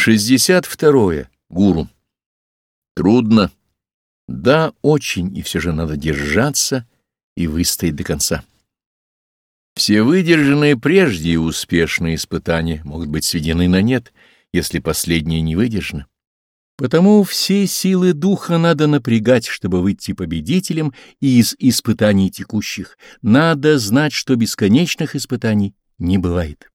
62. Гуру. Трудно. Да, очень, и все же надо держаться и выстоять до конца. Все выдержанные прежде и успешные испытания могут быть сведены на нет, если последние не выдержаны. Потому все силы духа надо напрягать, чтобы выйти победителем из испытаний текущих. Надо знать, что бесконечных испытаний не бывает.